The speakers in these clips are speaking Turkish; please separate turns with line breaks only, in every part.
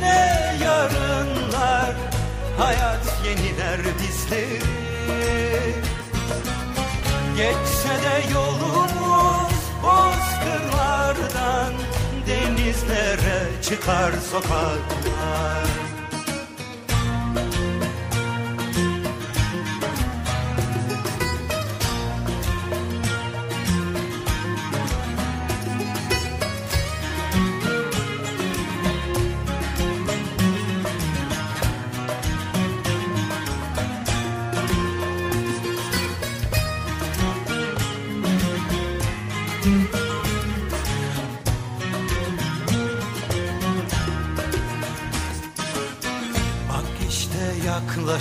ne yarınlar Hayat yeniler bizleri Geçse de yolumuz bozkırlardan Denizlere çıkar sokaklar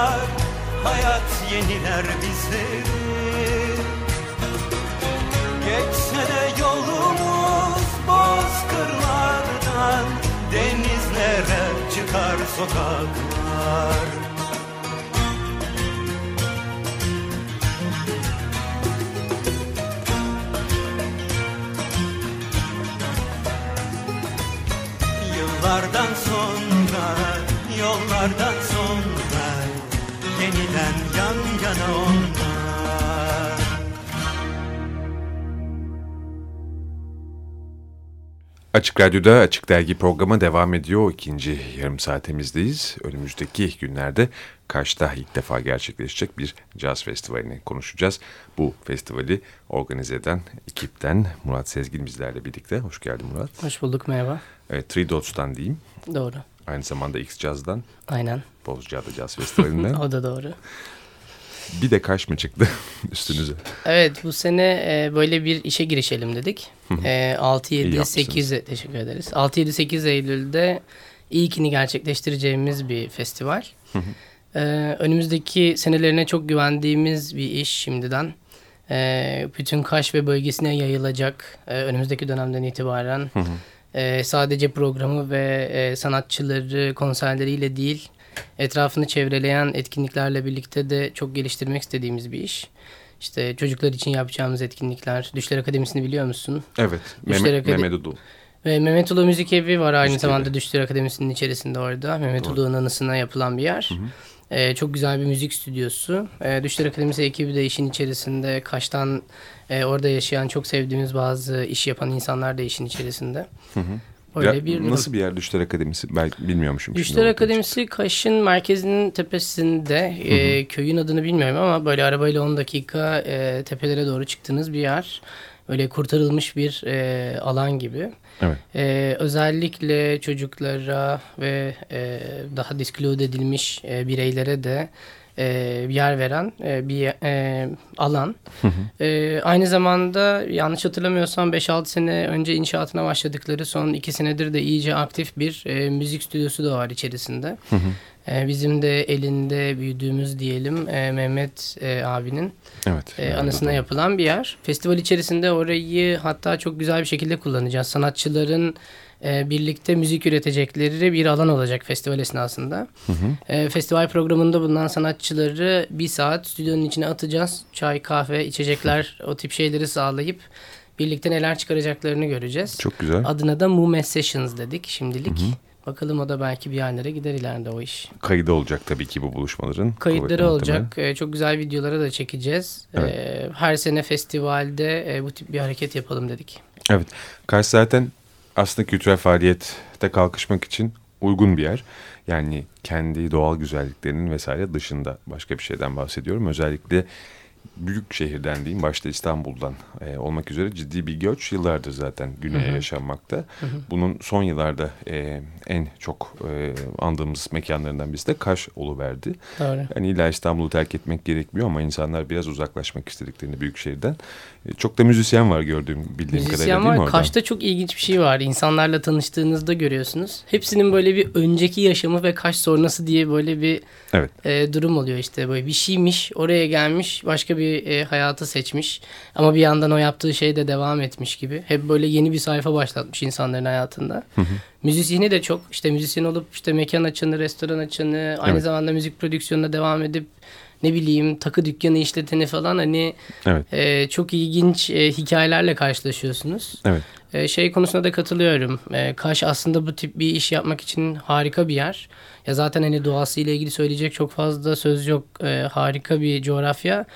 yarınlar Hayat yeniler bizleri Geçse de yolumuz bozkırlardan Denizlere çıkar sokaklar. Yıllardan sonra, yollardan sonra Yeniden yan yana onlar
Açık Radyo'da Açık Dergi programı devam ediyor. İkinci yarım saatimizdeyiz. Önümüzdeki günlerde Kaş'ta ilk defa gerçekleşecek bir caz festivalini konuşacağız. Bu festivali organize eden ekipten Murat Sezgin bizlerle birlikte. Hoş geldin Murat.
Hoş bulduk merhaba.
Evet, Three Dots'tan diyeyim.
Doğru.
Aynı zamanda X Jazz'dan,
Aynen.
Bozcaada Caz Festivali'nden.
O da doğru.
bir de Kaş mı çıktı üstünüze?
Evet bu sene e, böyle bir işe girişelim dedik. E, 6
İyi
7
yapmışsınız.
8 teşekkür ederiz. 6 7 8 Eylül'de ilkini gerçekleştireceğimiz bir festival. E, önümüzdeki senelerine çok güvendiğimiz bir iş şimdiden. E, bütün Kaş ve bölgesine yayılacak e, önümüzdeki dönemden itibaren. E, sadece programı ve e, sanatçıları konserleriyle değil, etrafını çevreleyen etkinliklerle birlikte de çok geliştirmek istediğimiz bir iş. İşte çocuklar için yapacağımız etkinlikler. Düşler Akademisi'ni biliyor musun?
Evet,
Müşterek
Mehmet, Mehmet Udu.
Ve Mehmet Ulu Müzik Evi var aynı
Müzik
zamanda. Düşler Akademisi'nin içerisinde orada. Mehmet Ulu'nun anısına yapılan bir yer. Ee, çok güzel bir müzik stüdyosu. Ee, Düşler Akademisi ekibi de işin içerisinde. Kaş'tan e, orada yaşayan çok sevdiğimiz bazı iş yapan insanlar da işin içerisinde. Böyle
Ya,
bir
nasıl bir yer Düşler Akademisi? Belki bilmiyormuşum.
Düşler Akademisi Kaş'ın merkezinin tepesinde e, köyün adını bilmiyorum ama böyle arabayla 10 dakika e, tepelere doğru çıktığınız bir yer. Böyle kurtarılmış bir e, alan gibi.
Evet.
E, özellikle çocuklara ve e, daha disclude edilmiş e, bireylere de e, yer veren e, bir e, alan. E, aynı zamanda yanlış hatırlamıyorsam 5-6 sene önce inşaatına başladıkları son 2 senedir de iyice aktif bir e, müzik stüdyosu da var içerisinde. E, bizim de elinde büyüdüğümüz diyelim e, Mehmet e, abinin
Evet.
e, anısına
Udu.
yapılan bir yer. Festival içerisinde orayı hatta çok güzel bir şekilde kullanacağız. Sanatçıların birlikte müzik üretecekleri bir alan olacak festival esnasında. E, festival programında bulunan sanatçıları bir saat stüdyonun içine atacağız. Çay, kahve, içecekler o tip şeyleri sağlayıp birlikte neler çıkaracaklarını göreceğiz.
Çok güzel.
Adına da Mume Sessions dedik şimdilik. Bakalım o da belki bir yerlere gider ileride o iş.
Kaydı olacak tabii ki bu buluşmaların.
Kayıtları olacak. Ee, çok güzel videolara da çekeceğiz.
Evet.
Ee, her sene festivalde e, bu tip bir hareket yapalım dedik.
Evet. Kars zaten aslında kültürel faaliyette kalkışmak için uygun bir yer. Yani kendi doğal güzelliklerinin vesaire dışında başka bir şeyden bahsediyorum. Özellikle büyük şehirden diyeyim başta İstanbul'dan e, olmak üzere ciddi bir göç yıllardır zaten güneye hı hı. yaşanmakta. Hı hı. Bunun son yıllarda e, en çok e, andığımız mekanlarından birisi de Kaş oluverdi. Doğru. Yani illa İstanbul'u terk etmek gerekmiyor ama insanlar biraz uzaklaşmak istediklerini büyük şehirden. E, çok da müzisyen var gördüğüm bildiğim müzisyen kadarıyla değil var. mi orada?
Kaş'ta çok ilginç bir şey var. İnsanlarla tanıştığınızda görüyorsunuz. Hepsinin böyle bir önceki yaşamı ve Kaş sonrası diye böyle bir evet. e, durum oluyor işte. Böyle bir şeymiş oraya gelmiş başka bir e, hayatı seçmiş. Ama bir yandan o yaptığı şey de devam etmiş gibi. Hep böyle yeni bir sayfa başlatmış insanların hayatında. Hı hı. Müzisyeni de çok işte müzisyen olup işte mekan açanı, restoran açanı, aynı evet. zamanda müzik prodüksiyonuna devam edip ne bileyim takı dükkanı işleteni falan hani evet. e, çok ilginç e, hikayelerle karşılaşıyorsunuz. Evet. E, şey konusunda da katılıyorum. E, Kaş aslında bu tip bir iş yapmak için harika bir yer. Ya zaten hani doğasıyla ilgili söyleyecek çok fazla söz yok. E, harika bir coğrafya.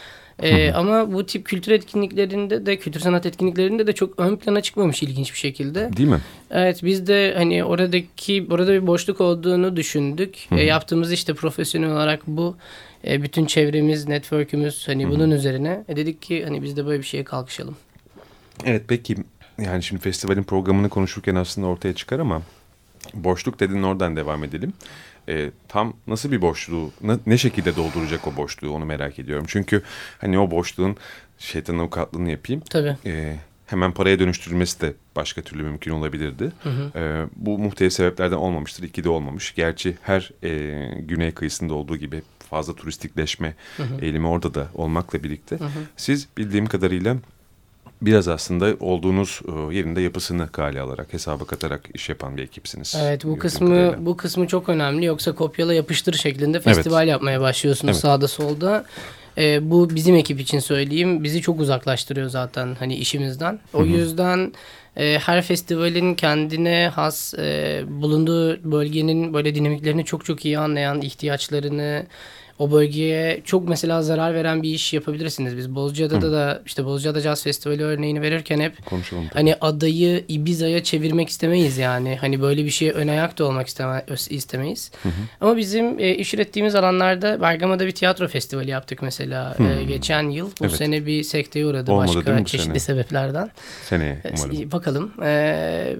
Ee, ama bu tip kültür etkinliklerinde de kültür sanat etkinliklerinde de çok ön plana çıkmamış ilginç bir şekilde.
Değil mi?
Evet biz de hani oradaki orada bir boşluk olduğunu düşündük. E, yaptığımız işte profesyonel olarak bu e, bütün çevremiz, network'ümüz hani Hı-hı. bunun üzerine e, dedik ki hani biz de böyle bir şeye kalkışalım.
Evet peki yani şimdi festivalin programını konuşurken aslında ortaya çıkar ama boşluk dedin oradan devam edelim e, tam nasıl bir boşluğu, ne, ne şekilde dolduracak o boşluğu onu merak ediyorum. Çünkü hani o boşluğun şeytan avukatlığını yapayım.
Tabii.
E, hemen paraya dönüştürülmesi de başka türlü mümkün olabilirdi. Hı hı. E, bu muhtelif sebeplerden olmamıştır. İki de olmamış. Gerçi her e, güney kıyısında olduğu gibi fazla turistikleşme hı hı. eğilimi orada da olmakla birlikte. Hı hı. Siz bildiğim kadarıyla biraz aslında olduğunuz e, yerinde yapısını kale alarak, hesaba katarak iş yapan bir ekipsiniz.
Evet bu kısmı kadarıyla. bu kısmı çok önemli. Yoksa kopyala yapıştır şeklinde festival evet. yapmaya başlıyorsunuz evet. sağda solda. E, bu bizim ekip için söyleyeyim. Bizi çok uzaklaştırıyor zaten hani işimizden. O Hı -hı. yüzden e, her festivalin kendine has e, bulunduğu bölgenin böyle dinamiklerini çok çok iyi anlayan ihtiyaçlarını o bölgeye çok mesela zarar veren bir iş yapabilirsiniz. Biz Bozcaada da, da işte Bozcaada Jazz Festivali örneğini verirken hep Konuşalım hani adayı Ibiza'ya çevirmek istemeyiz yani. Hani böyle bir şeye ön ayak da olmak isteme, istemeyiz. Hı hı. Ama bizim e, iş ürettiğimiz alanlarda Bergama'da bir tiyatro festivali yaptık mesela e, geçen yıl. Bu evet. sene bir sekteye uğradı Olmadı, başka çeşitli sene? sebeplerden.
Seneye umarım.
E, bakalım. E,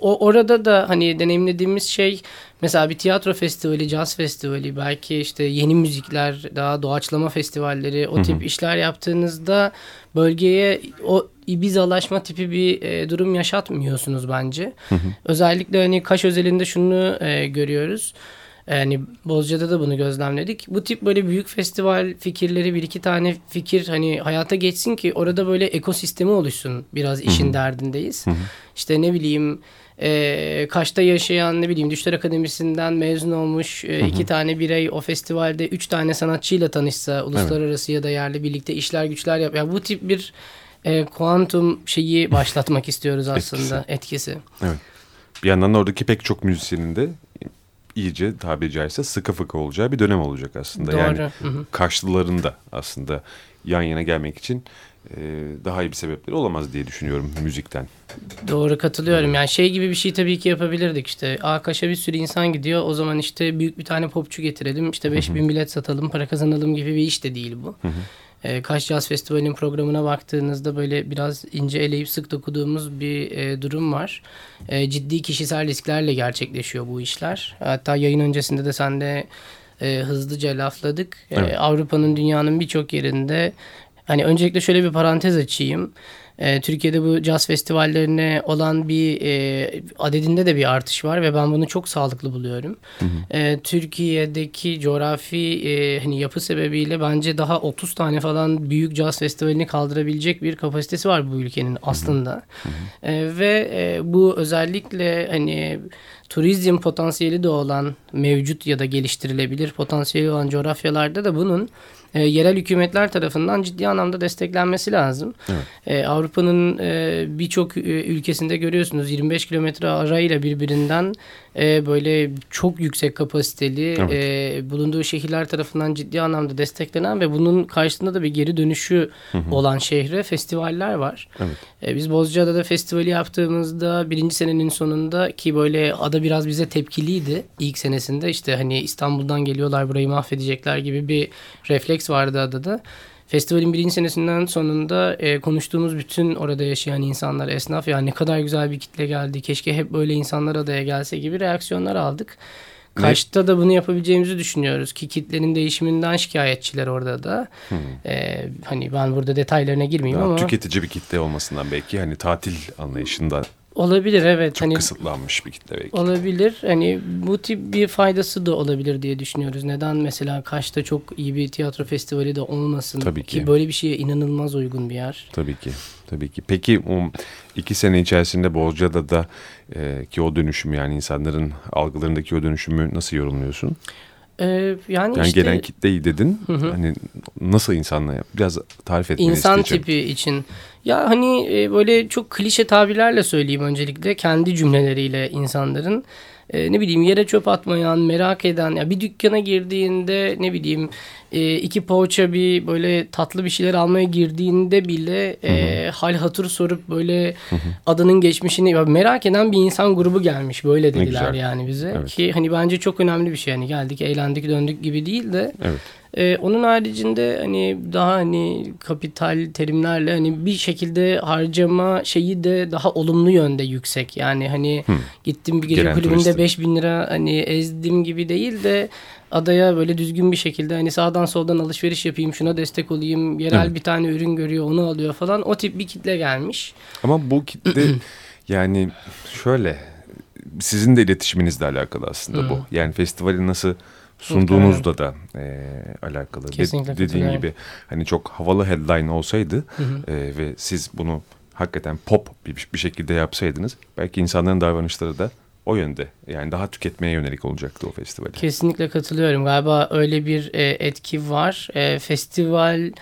o orada da hani deneyimlediğimiz şey mesela bir tiyatro festivali, caz festivali, belki işte yeni müzikler, daha doğaçlama festivalleri, o tip işler yaptığınızda bölgeye o ibizalaşma tipi bir e, durum yaşatmıyorsunuz bence. Özellikle hani Kaş özelinde şunu e, görüyoruz. Yani Bozca'da da bunu gözlemledik. Bu tip böyle büyük festival fikirleri bir iki tane fikir hani hayata geçsin ki orada böyle ekosistemi oluşsun. Biraz işin Hı-hı. derdindeyiz. Hı-hı. İşte ne bileyim e, Kaş'ta yaşayan ne bileyim Düşler Akademisi'nden mezun olmuş e, iki tane birey o festivalde üç tane sanatçıyla tanışsa uluslararası evet. ya da yerli birlikte işler güçler yap. Yani bu tip bir e, kuantum şeyi başlatmak istiyoruz aslında etkisi. etkisi.
Evet. Bir yandan da oradaki pek çok müzisyenin de iyice tabiri caizse sıkı fıkı olacağı bir dönem olacak aslında. Doğru. Yani hı hı. Karşılarında da aslında yan yana gelmek için daha iyi bir sebepleri olamaz diye düşünüyorum müzikten.
Doğru katılıyorum. Yani şey gibi bir şey tabii ki yapabilirdik işte. Akaş'a bir sürü insan gidiyor. O zaman işte büyük bir tane popçu getirelim. İşte 5000 bilet satalım, para kazanalım gibi bir iş de değil bu. E, Kaş Jazz Festivali'nin programına baktığınızda böyle biraz ince eleyip sık dokuduğumuz bir e, durum var. E, ciddi kişisel risklerle gerçekleşiyor bu işler. Hatta yayın öncesinde de sen de e, hızlıca lafladık. Evet. E, Avrupa'nın dünyanın birçok yerinde Hani öncelikle şöyle bir parantez açayım. E, Türkiye'de bu caz festivallerine olan bir e, adedinde de bir artış var ve ben bunu çok sağlıklı buluyorum. Hı hı. E, Türkiye'deki coğrafi e, hani yapı sebebiyle bence daha 30 tane falan büyük caz festivalini kaldırabilecek bir kapasitesi var bu ülkenin aslında. Hı hı. E, ve e, bu özellikle hani turizm potansiyeli de olan mevcut ya da geliştirilebilir potansiyeli olan coğrafyalarda da bunun e, yerel hükümetler tarafından ciddi anlamda desteklenmesi lazım.
Evet.
E, Avrupa'nın e, birçok e, ülkesinde görüyorsunuz 25 kilometre arayla birbirinden e, böyle çok yüksek kapasiteli
Evet.
e, bulunduğu şehirler tarafından ciddi anlamda desteklenen ve bunun karşısında da bir geri dönüşü olan şehre festivaller var.
Evet.
E, biz Bozcaada'da festivali yaptığımızda birinci senenin sonunda ki böyle ada biraz bize tepkiliydi ilk senesinde işte hani İstanbul'dan geliyorlar burayı mahvedecekler gibi bir refleks vardı adada. Festivalin birinci senesinden sonunda e, konuştuğumuz bütün orada yaşayan insanlar, esnaf ya ne kadar güzel bir kitle geldi. Keşke hep böyle insanlar adaya gelse gibi reaksiyonlar aldık. Kaş'ta da bunu yapabileceğimizi düşünüyoruz ki kitlenin değişiminden şikayetçiler orada da. E, hani ben burada detaylarına girmeyeyim
Daha
ama
tüketici bir kitle olmasından belki hani tatil anlayışında
olabilir evet.
çok
hani
kısıtlanmış bir kitle belki.
Olabilir. Hani bu tip bir faydası da olabilir diye düşünüyoruz. Neden mesela Kaş'ta çok iyi bir tiyatro festivali de olmasın
Tabii ki.
böyle bir şeye inanılmaz uygun bir yer.
Tabii ki. Tabii ki. Peki o iki sene içerisinde Bozcaada'da e, ki o dönüşüm yani insanların algılarındaki o dönüşümü nasıl yorumluyorsun?
Ee, yani,
Yani
işte
gelen kitleyi dedin. Hani nasıl insanla biraz tarif etmeni
insan
isteyeceğim.
tipi için. Ya hani e, böyle çok klişe tabirlerle söyleyeyim öncelikle kendi cümleleriyle insanların e, ne bileyim yere çöp atmayan, merak eden ya bir dükkana girdiğinde ne bileyim e, iki poğaça bir böyle tatlı bir şeyler almaya girdiğinde bile e, hal hatır sorup böyle adının geçmişini ya merak eden bir insan grubu gelmiş böyle dediler yani bize.
Evet.
ki hani bence çok önemli bir şey. Yani geldik eğlendik döndük gibi değil de
Evet.
Ee, onun haricinde hani daha hani kapital terimlerle hani bir şekilde harcama şeyi de daha olumlu yönde yüksek. Yani hani gittim bir gece
Gelen
kulübünde
turistin.
5000 lira hani ezdim gibi değil de adaya böyle düzgün bir şekilde hani sağdan soldan alışveriş yapayım şuna destek olayım yerel
Evet.
bir tane ürün görüyor onu alıyor falan o tip bir kitle gelmiş.
Ama bu kitle yani şöyle sizin de iletişiminizle alakalı aslında bu. Yani festivali nasıl sunduğunuzla da e, alakalı. De-
Kesinlikle
dediğin
katılıyorum.
gibi hani çok havalı headline olsaydı e, ve siz bunu hakikaten pop bir, bir şekilde yapsaydınız belki insanların davranışları da o yönde. Yani daha tüketmeye yönelik olacaktı o festivali.
Kesinlikle katılıyorum. Galiba öyle bir e, etki var. E, festival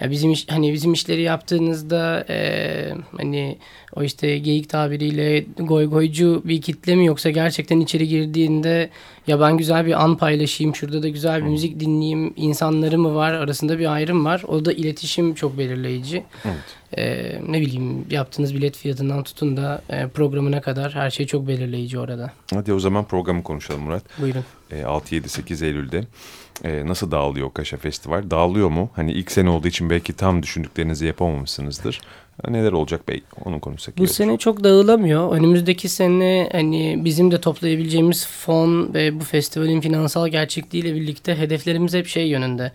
ya bizim iş, hani bizim işleri yaptığınızda e, hani o işte geyik tabiriyle goy goycu bir kitle mi yoksa gerçekten içeri girdiğinde ya ben güzel bir an paylaşayım şurada da güzel bir müzik dinleyeyim insanları mı var arasında bir ayrım var. O da iletişim çok belirleyici.
Evet.
E, ne bileyim yaptığınız bilet fiyatından tutun da e, programına kadar her şey çok belirleyici orada.
Hadi o zaman programı konuşalım Murat.
Buyurun.
E, 6-7-8 Eylül'de e, nasıl dağılıyor Kaşa Festival? Dağılıyor mu? Hani ilk sene olduğu için belki tam düşündüklerinizi yapamamışsınızdır. Neler olacak belki onu konuşsak.
Bu
olur.
sene çok dağılamıyor. Önümüzdeki sene hani bizim de toplayabileceğimiz fon ve bu festivalin finansal gerçekliğiyle birlikte hedeflerimiz hep şey yönünde.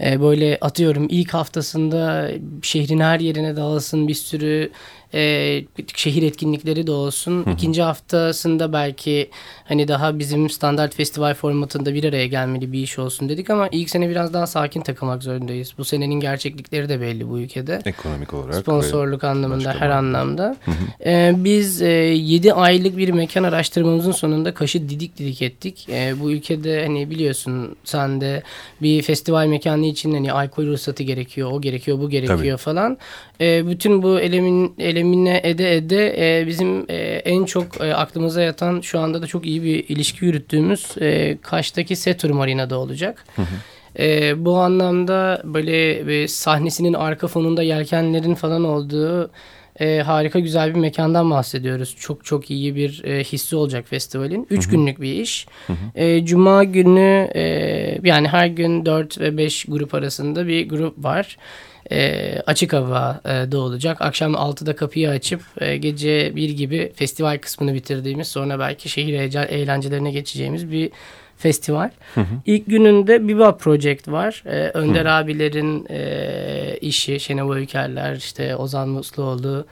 Ee, böyle atıyorum ilk haftasında şehrin her yerine dağılsın bir sürü e, şehir etkinlikleri de olsun. İkinci haftasında belki hani daha bizim standart festival formatında bir araya gelmeli bir iş olsun dedik ama ilk sene biraz daha sakin takılmak zorundayız. Bu senenin gerçeklikleri de belli bu ülkede.
Ekonomik olarak.
Sponsorluk anlamında her
anlamda.
anlamda. Ee, biz e, 7 aylık bir mekan araştırmamızın sonunda kaşı didik didik ettik. Ee, bu ülkede hani biliyorsun sen de bir festival mekanı için hani alkol ruhsatı gerekiyor, o gerekiyor, bu gerekiyor
Tabii.
falan. Ee, bütün bu elemin elemine ede ede e, bizim e, en çok e, aklımıza yatan şu anda da çok iyi bir ilişki yürüttüğümüz e, Kaş'taki Setur Marina'da olacak. Ee, bu anlamda böyle bir sahnesinin arka fonunda yelkenlerin falan olduğu e, harika güzel bir mekandan bahsediyoruz. Çok çok iyi bir e, hissi olacak festivalin. Üç günlük bir iş. E, Cuma günü e, yani her gün 4 ve 5 grup arasında bir grup var. E, açık hava e, da olacak. Akşam 6'da kapıyı açıp e, gece 1 gibi festival kısmını bitirdiğimiz sonra belki şehir eğlence- eğlencelerine geçeceğimiz bir festival. İlk gününde Biba Project var. Ee, Önder abilerin e, işi, Şenol Öykerler, işte Ozan Musluoğlu,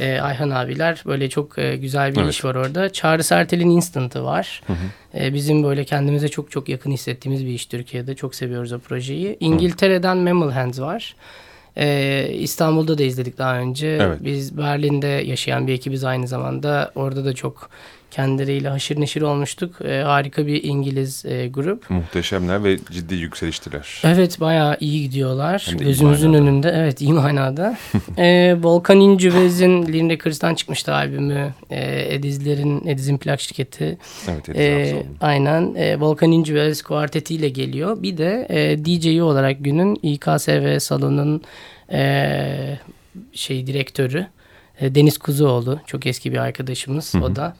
e, Ayhan abiler. Böyle çok e, güzel bir
Evet.
iş var orada. Çağrı Sertel'in Instant'ı var. E, bizim böyle kendimize çok çok yakın hissettiğimiz bir iş Türkiye'de. Çok seviyoruz o projeyi. İngiltere'den Mammal Hands var. Ee, İstanbul'da da izledik daha önce.
Evet.
Biz Berlin'de yaşayan bir ekibiz aynı zamanda. Orada da çok kendileriyle haşır neşir olmuştuk. Ee, harika bir İngiliz e, grup.
Muhteşemler ve ciddi yükseliştiler.
Evet bayağı iyi gidiyorlar.
Hem
Gözümüzün
manada.
önünde. Evet iyi manada. ee, Volkan İncüvez'in Lean Records'tan çıkmıştı albümü. Ee, Ediz'lerin, Ediz'in plak şirketi.
Evet, Ediz Hafsaoğlu.
aynen. Ee, Volkan İncüvez kuartetiyle geliyor. Bir de e, DJ'i olarak günün İKSV salonun e, şey direktörü. e, Deniz Kuzuoğlu. Çok eski bir arkadaşımız o da.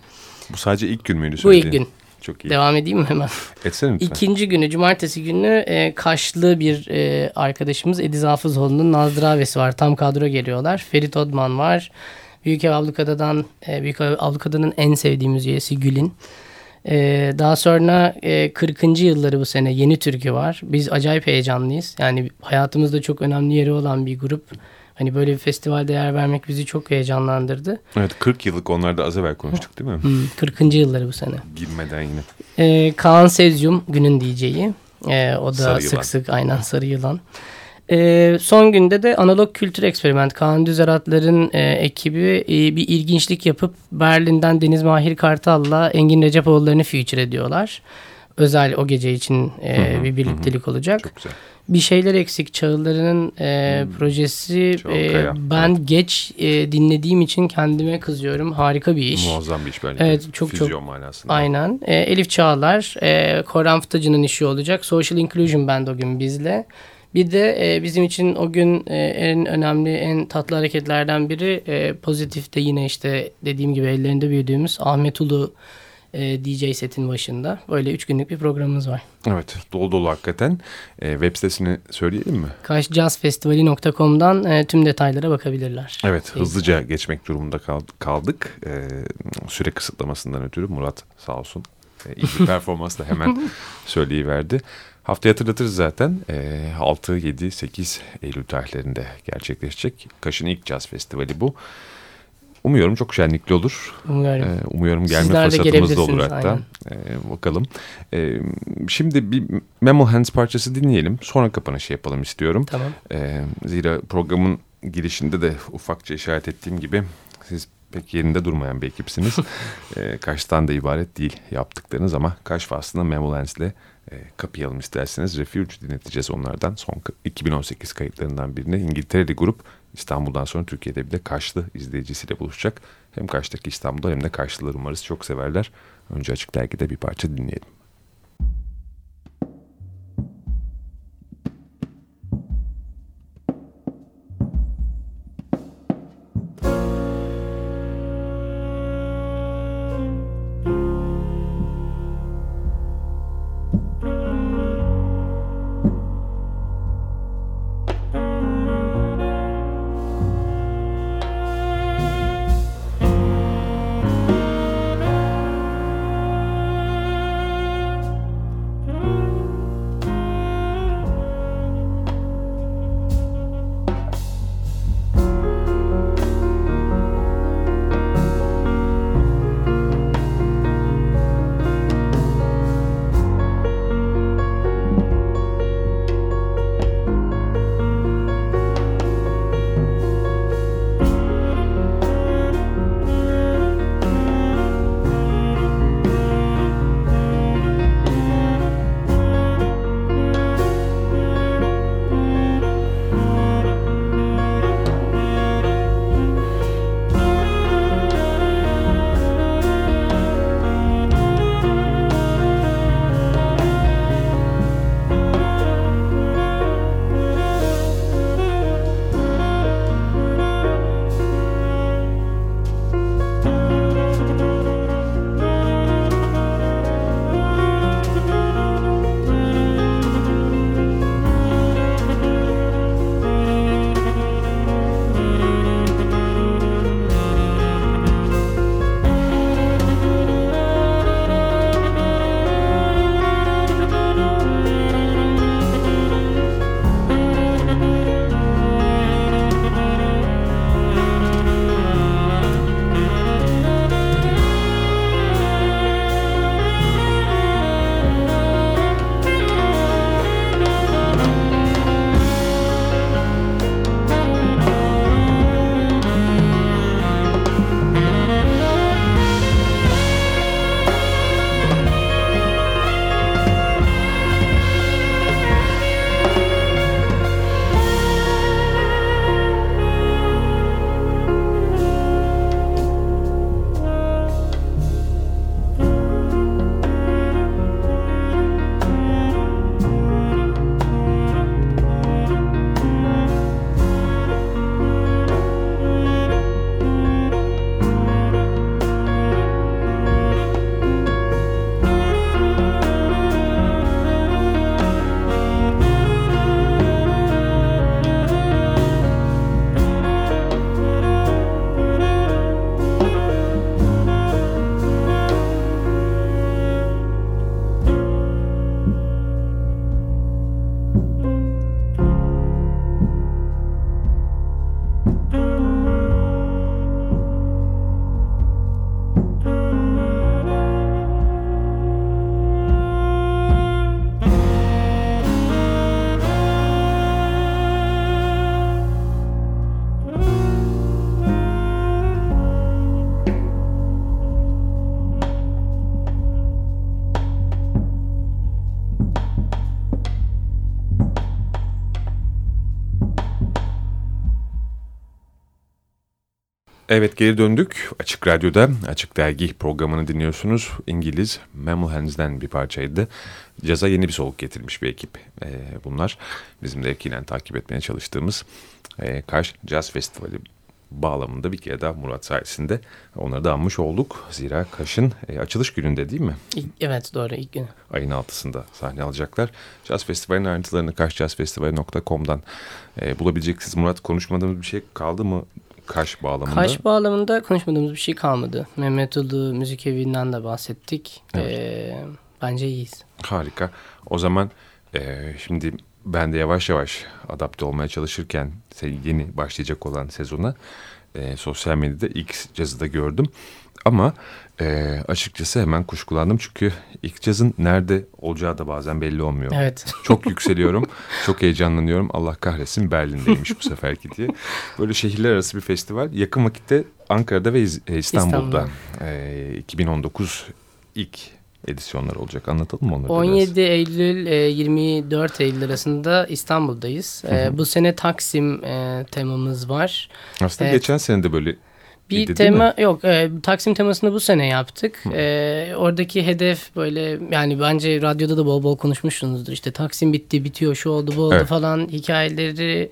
Bu sadece ilk gün müydü
Bu ilk
söylediğin?
gün.
Çok iyi.
Devam edeyim mi hemen?
Etsene lütfen.
İkinci günü cumartesi günü e, Kaşlı bir e, arkadaşımız Ediz Hafızoğlu'nun Nazlı Avesi var. Tam kadro geliyorlar. Ferit Odman var. Büyük Ev Ablukada'dan e, Büyük Ev Ablukada'nın en sevdiğimiz üyesi Gül'in. E, daha sonra e, 40. yılları bu sene Yeni Türkü var. Biz acayip heyecanlıyız. Yani hayatımızda çok önemli yeri olan bir grup. Hani böyle bir festivalde yer vermek bizi çok heyecanlandırdı.
Evet 40 yıllık onlarda az evvel konuştuk değil mi?
Hmm, 40. yılları bu sene.
Girmeden yine.
Ee, Kaan Sezyum günün DJ'yi. Ee, o da
Sarı
sık
Yılan.
sık aynen sarı yılan. Ee, son günde de Analog Kültür Eksperiment Kaan Düzeratlar'ın e, ekibi e, bir ilginçlik yapıp Berlin'den Deniz Mahir Kartal'la Engin Recepoğulları'nı feature ediyorlar. Özel o gece için e, bir birliktelik olacak.
Çok güzel.
Bir şeyler eksik Çağılar'ın e, projesi
Çok
e,
kaya.
ben geç e, dinlediğim için kendime kızıyorum. Harika bir iş.
Muazzam bir iş bence.
Evet, çok
Füzyon
çok-
manasında.
Aynen. E, Elif Çağlar, e, Koran Fıtacı'nın işi olacak. Social Inclusion Band o gün bizle. Bir de e, bizim için o gün e, en önemli, en tatlı hareketlerden biri e, pozitifte yine işte dediğim gibi ellerinde büyüdüğümüz Ahmet Ulu e, DJ setin başında. Böyle üç günlük bir programımız var.
Evet dolu dolu hakikaten. Ee, web sitesini söyleyelim mi?
kaşjazzfestivali.com'dan e, tüm detaylara bakabilirler.
Evet hızlıca geçmek durumunda kal- kaldık. Ee, süre kısıtlamasından ötürü Murat sağ olsun. Ee, iyi bir performansla hemen söyleyiverdi. Haftaya hatırlatırız zaten. Ee, 6, 7, 8 Eylül tarihlerinde gerçekleşecek. Kaş'ın ilk caz festivali bu. Umuyorum çok şenlikli olur.
Umuyorum.
Ee, umuyorum gelme
Sizler
fırsatımız da olur hatta. Ee, bakalım. Ee, şimdi bir Memo Hands parçası dinleyelim. Sonra kapanışı yapalım istiyorum.
Tamam.
Ee, zira programın girişinde de ufakça işaret ettiğim gibi siz pek yerinde durmayan bir ekipsiniz. ee, Kaş'tan da ibaret değil yaptıklarınız ama Kaş faslını Memo Hands'le e, kapayalım isterseniz. Refuge dinleteceğiz onlardan. Son k- 2018 kayıtlarından birini. İngiltereli grup İstanbul'dan sonra Türkiye'de bir de Kaşlı izleyicisiyle buluşacak. Hem Kaş'taki İstanbul'da hem de Kaşlılar umarız çok severler. Önce Açık Dergi'de bir parça dinleyelim. Evet geri döndük. Açık Radyo'da Açık Dergi programını dinliyorsunuz. İngiliz Mammal Hands'den bir parçaydı. Caza yeni bir soluk getirmiş bir ekip ee, bunlar. Bizim de ekilen takip etmeye çalıştığımız e, Kaş Jazz Festivali bağlamında bir kere daha Murat sayesinde onları da anmış olduk. Zira Kaş'ın e, açılış gününde değil mi?
Evet doğru ilk günü.
Ayın altısında sahne alacaklar. Jazz Festivali'nin ayrıntılarını kaşjazzfestivali.com'dan e, bulabileceksiniz. Murat konuşmadığımız bir şey kaldı mı Kaş bağlamında?
Kaş bağlamında konuşmadığımız bir şey kalmadı. Mehmet Ulu Müzik Evi'nden de bahsettik.
Evet.
Ee, bence iyiyiz.
Harika. O zaman e, şimdi ben de yavaş yavaş adapte olmaya çalışırken yeni başlayacak olan sezona e, sosyal medyada ilk cazı da gördüm. Ama e, açıkçası hemen kuşkulandım çünkü ilk cazın nerede olacağı da bazen belli olmuyor.
Evet.
Çok yükseliyorum, çok heyecanlanıyorum. Allah kahretsin Berlin'deymiş bu seferki diye. Böyle şehirler arası bir festival. Yakın vakitte Ankara'da ve İstanbul'da, İstanbul'da. E, 2019 ilk edisyonlar olacak. Anlatalım mı onları
17 biraz? Eylül 24 Eylül arasında İstanbul'dayız. Hı hı. Bu sene Taksim e, temamız var.
Aslında evet. geçen sene de böyle
bir İyiydi, tema yok. E, Taksim temasını bu sene yaptık. E, oradaki hedef böyle yani bence radyoda da bol bol konuşmuşsunuzdur. İşte Taksim bitti, bitiyor, şu oldu, bu oldu evet. falan hikayeleri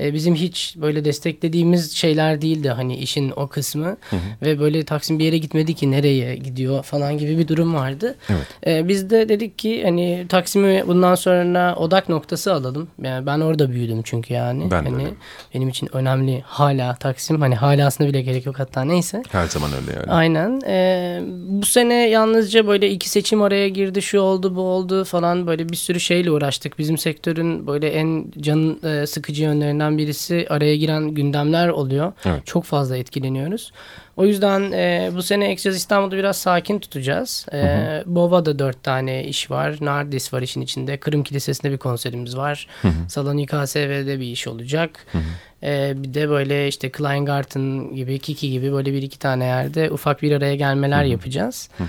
e, bizim hiç böyle desteklediğimiz şeyler değildi hani işin o kısmı hı hı. ve böyle Taksim bir yere gitmedi ki nereye gidiyor falan gibi bir durum vardı. Evet. E, biz de dedik ki hani Taksim'i bundan sonra odak noktası alalım. Yani ben orada büyüdüm çünkü yani.
Ben
hani benim için önemli hala Taksim. Hani hala aslında bile gerek yok hatta neyse.
Her zaman öyle yani.
Aynen. E, bu sene yalnızca böyle iki seçim araya girdi şu oldu bu oldu falan böyle bir sürü şeyle uğraştık. Bizim sektörün böyle en can e, sıkıcı yönlerinden şeylerden birisi araya giren gündemler oluyor. Evet. Çok fazla etkileniyoruz. O yüzden e, bu sene Exjaz İstanbul'da biraz sakin tutacağız. E, hı hı. Bova'da dört tane iş var. Nardis var işin içinde. Kırım Kilisesi'nde bir konserimiz var. Hı hı. Salon İKSV'de bir iş olacak. Hı hı. E, bir de böyle işte Kleingarten gibi, Kiki gibi böyle bir iki tane yerde ufak bir araya gelmeler hı hı. yapacağız. Hı hı.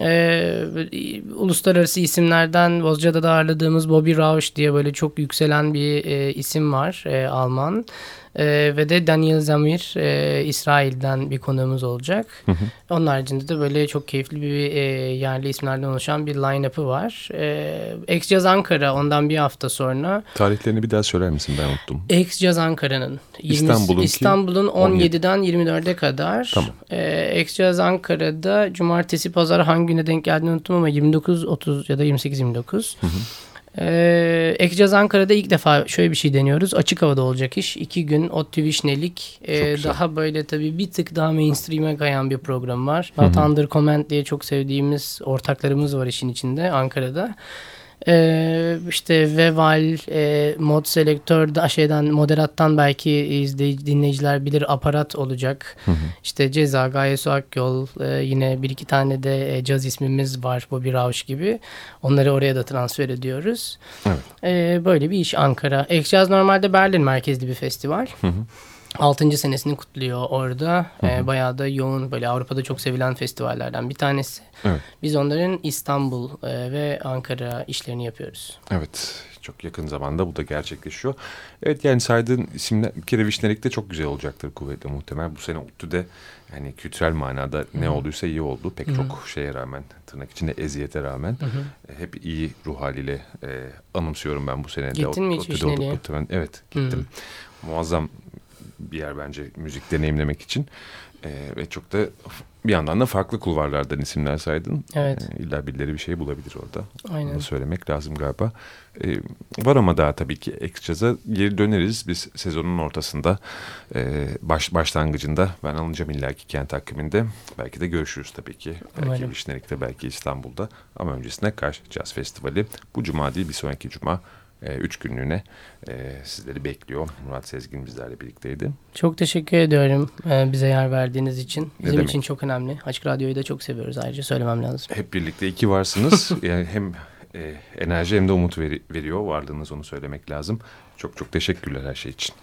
Ee, uluslararası isimlerden Bozca'da da ağırladığımız Bobby Rausch diye böyle çok yükselen bir e, isim var e, Alman. E, ve de Daniel Zamir e, İsrail'den bir konuğumuz olacak. Hı hı. Onun haricinde de böyle çok keyifli bir e, yerli isimlerden oluşan bir line-up'ı var. E, X-Jazz Ankara ondan bir hafta sonra.
Tarihlerini bir daha söyler misin ben unuttum.
X-Jazz Ankara'nın. İstanbul'un İstanbul'un 17'den 24'e kadar. Tamam. E, X-Jazz Ankara'da cumartesi pazar hangi güne denk geldiğini unuttum ama 29 30 ya da 28 29. Hı hı. Ee, Ekcaz Ankara'da ilk defa şöyle bir şey deniyoruz. Açık havada olacak iş. İki gün ODTÜ Vişnelik. Ee, daha böyle tabii bir tık daha mainstream'e kayan bir program var. Not Under Comment diye çok sevdiğimiz ortaklarımız var işin içinde Ankara'da. Ee, işte Veval, e, mod selektör, şeyden moderattan belki izleyici, dinleyiciler bilir aparat olacak. Hı hı. İşte Ceza, Gaye Su Akyol, e, yine bir iki tane de e, caz ismimiz var Bobby Rausch gibi. Onları oraya da transfer ediyoruz. Evet. E, böyle bir iş Ankara. Ekşaz normalde Berlin merkezli bir festival. Hı hı. 6. senesini kutluyor orada. Hı hı. E, bayağı da yoğun böyle Avrupa'da çok sevilen festivallerden bir tanesi. Evet. Biz onların İstanbul e, ve Ankara işlerini yapıyoruz.
Evet. Çok yakın zamanda bu da gerçekleşiyor. Evet yani saydığın isimler bir kere Vişnelik'te çok güzel olacaktır kuvvetle muhtemel. Bu sene ODTÜ'de yani kültürel manada Hı -hı. ne olduysa iyi oldu. Pek Hı -hı. çok şeye rağmen tırnak içinde eziyete rağmen Hı -hı. E, hep iyi ruh haliyle e, anımsıyorum ben bu sene de.
Gittin mi hiç Vişnelik'e?
Evet gittim. Hı -hı. Muazzam bir yer bence müzik deneyimlemek için. E, ve çok da bir yandan da farklı kulvarlardan isimler saydın.
Evet.
E, illa birileri bir şey bulabilir orada. Aynen. Bunu söylemek lazım galiba. E, var ama daha tabii ki Exjaz'a geri döneriz. Biz sezonun ortasında e, baş, başlangıcında ben alınacağım illaki kent takviminde. Belki de görüşürüz tabii ki. Belki Umarım. Vişnelik'te belki İstanbul'da. Ama öncesinde Kaş Jazz Festivali. Bu cuma değil bir sonraki cuma e, üç günlüğüne e, sizleri bekliyor. Murat Sezgin bizlerle birlikteydi.
Çok teşekkür ediyorum e, bize yer verdiğiniz için. Bizim için çok önemli. Açık Radyo'yu da çok seviyoruz ayrıca söylemem lazım.
Hep birlikte iki varsınız. yani hem e, enerji hem de umut veri, veriyor varlığınız onu söylemek lazım. Çok çok teşekkürler her şey için.